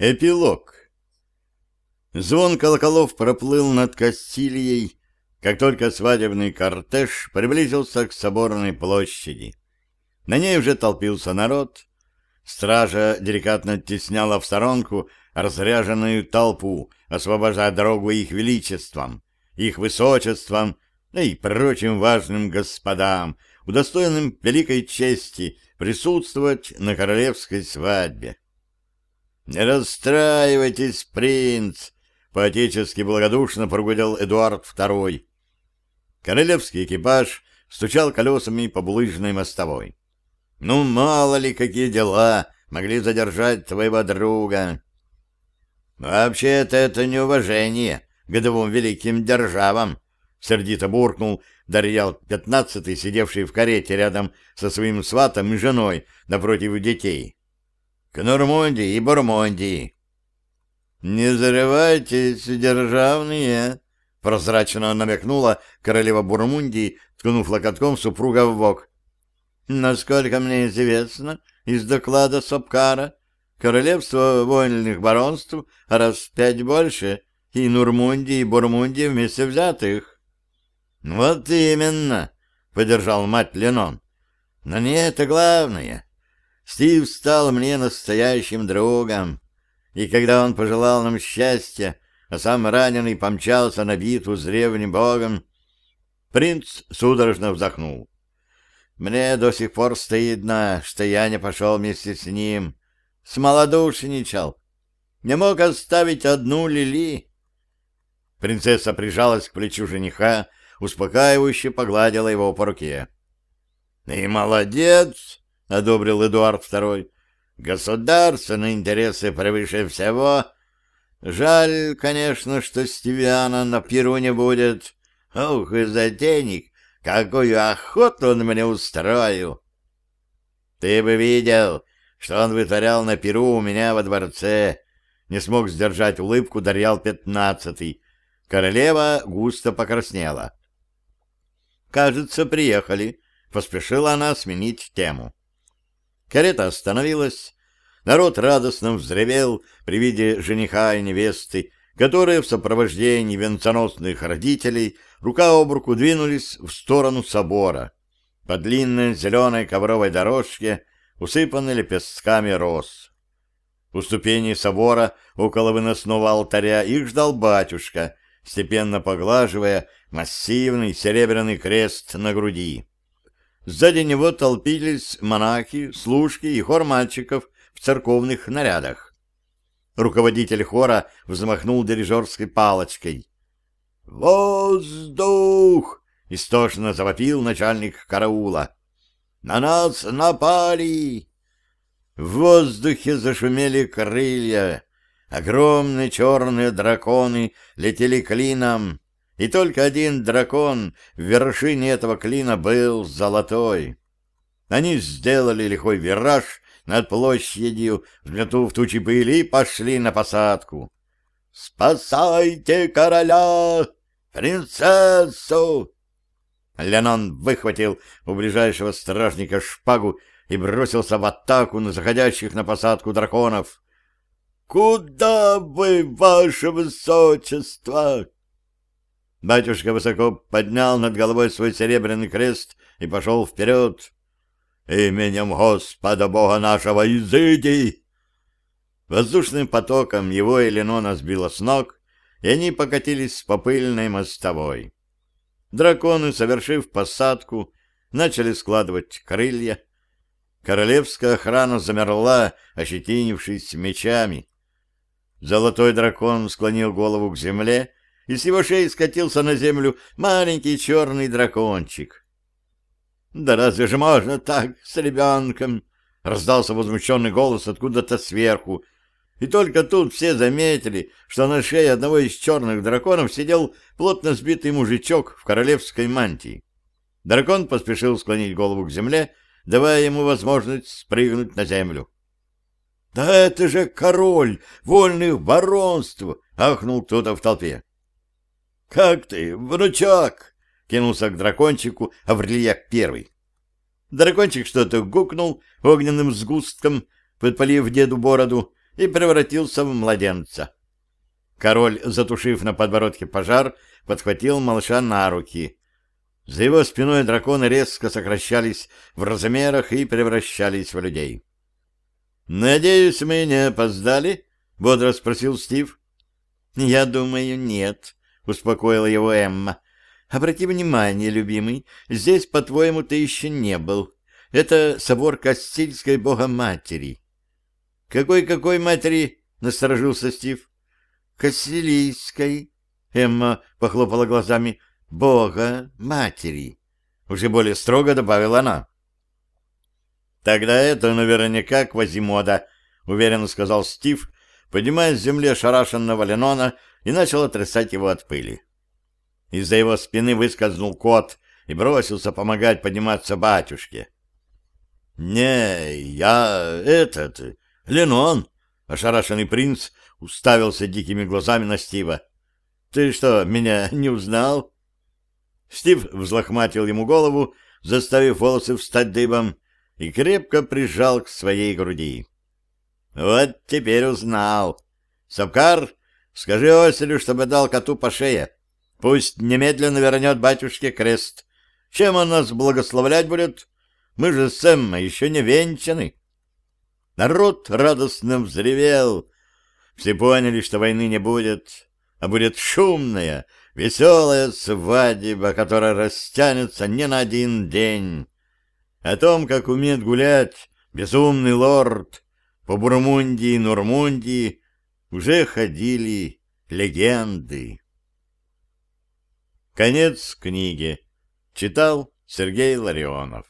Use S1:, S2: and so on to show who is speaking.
S1: Эпилог. Звон колоколов проплыл над Кастильей, как только свадебный кортеж приблизился к соборной площади. На ней уже толпился народ. Стража деликатно оттесняла в сторонку разряженную толпу, освобождая дорогу их величествам, их высочествам и прочим важным господам, удостоенным великой чести присутствовать на королевской свадьбе. «Не расстраивайтесь, принц!» — поотечески благодушно прогудел Эдуард II. Королевский экипаж стучал колесами по булыжной мостовой. «Ну, мало ли, какие дела могли задержать твоего друга!» «Вообще-то это неуважение к двум великим державам!» — сердито буркнул Дарьял пятнадцатый, сидевший в карете рядом со своим сватом и женой напротив детей к Нормандии и Бурмандии. «Не зарывайтесь, державные!» — прозрачно намекнула королева Бурмундии, ткнув локотком супруга в бок. «Насколько мне известно, из доклада Сапкара, королевство вольных баронств раз в пять больше, и Нурмундии и Бурмундии вместе взятых». «Вот именно!» — поддержал мать Ленон. «Но не это главное. Стив стал мне настоящим другом, и когда он пожелал нам счастья, а сам раненый помчался на битву с древним богом, принц судорожно вздохнул. Мне до сих пор стыдно, что я не пошел вместе с ним, смолодушничал, не мог оставить одну Лили. Принцесса прижалась к плечу жениха, успокаивающе погладила его по руке. — И молодец! — одобрил Эдуард II. «Государственные интересы превыше всего. Жаль, конечно, что Стивиана на Перу не будет. Ух, и затейник! Какую охоту он мне устроил!» «Ты бы видел, что он вытворял на Перу у меня во дворце!» Не смог сдержать улыбку Дарьял пятнадцатый. Королева густо покраснела. «Кажется, приехали», — поспешила она сменить тему. Карета остановилась. Народ радостно взревел при виде жениха и невесты, которые в сопровождении венценосных родителей рука об руку двинулись в сторону собора по длинной зеленой ковровой дорожке, усыпанной лепестками роз. У ступени собора около выносного алтаря их ждал батюшка, степенно поглаживая массивный серебряный крест на груди. Сзади него толпились монахи, служки и хор мальчиков в церковных нарядах. Руководитель хора взмахнул дирижерской палочкой. «Воздух!» — истошно завопил начальник караула. «На нас напали!» В воздухе зашумели крылья. Огромные черные драконы летели клином, и только один дракон в вершине этого клина был золотой. Они сделали лихой вираж над площадью, взметнув тучи пыли, пошли на посадку. «Спасайте короля! Принцессу!» Ленон выхватил у ближайшего стражника шпагу и бросился в атаку на заходящих на посадку драконов. «Куда вы, ваше высочество?» Батюшка высоко поднял над головой свой серебряный крест и пошел вперед. «Именем Господа Бога нашего изыди!» Воздушным потоком его и Ленона с ног, и они покатились по пыльной мостовой. Драконы, совершив посадку, начали складывать крылья. Королевская охрана замерла, ощетинившись мечами. Золотой дракон склонил голову к земле и с его шеи скатился на землю маленький черный дракончик. «Да разве же можно так с ребенком?» — раздался возмущенный голос откуда-то сверху, и только тут все заметили, что на шее одного из черных драконов сидел плотно сбитый мужичок в королевской мантии. Дракон поспешил склонить голову к земле, давая ему возможность спрыгнуть на землю. — Да это же король вольных баронств! — ахнул кто-то в толпе. «Как ты, внучок?» — кинулся к дракончику Аврельяк первый. Дракончик что-то гукнул огненным сгустком, подпалив деду бороду, и превратился в младенца. Король, затушив на подбородке пожар, подхватил малыша на руки. За его спиной драконы резко сокращались в размерах и превращались в людей. «Надеюсь, мы не опоздали?» — бодро спросил Стив. «Я думаю, нет», — успокоила его Эмма. «Обрати внимание, любимый, здесь, по-твоему, ты еще не был. Это собор Кастильской Богоматери». «Какой-какой матери?» — насторожился Стив. «Кастилийской», — Эмма похлопала глазами, — «Бога Матери». Уже более строго добавила она. «Тогда это наверняка Квазимода», — уверенно сказал Стив, поднимая с земли ошарашенного Ленона и начал отрясать его от пыли. Из-за его спины выскользнул кот и бросился помогать подниматься батюшке. «Не, я этот, Ленон!» — ошарашенный принц уставился дикими глазами на Стива. «Ты что, меня не узнал?» Стив взлохматил ему голову, заставив волосы встать дыбом, и крепко прижал к своей груди. «Вот теперь узнал. Сапкар, скажи Оселю, чтобы дал коту по шее. Пусть немедленно вернет батюшке крест. Чем он нас благословлять будет? Мы же с Эммой еще не венчаны». Народ радостно взревел. Все поняли, что войны не будет, а будет шумная, веселая свадьба, которая растянется не на один день. О том, как умеет гулять безумный лорд по Бурмундии и Нурмундии, уже ходили легенды. Конец книги. Читал Сергей Ларионов.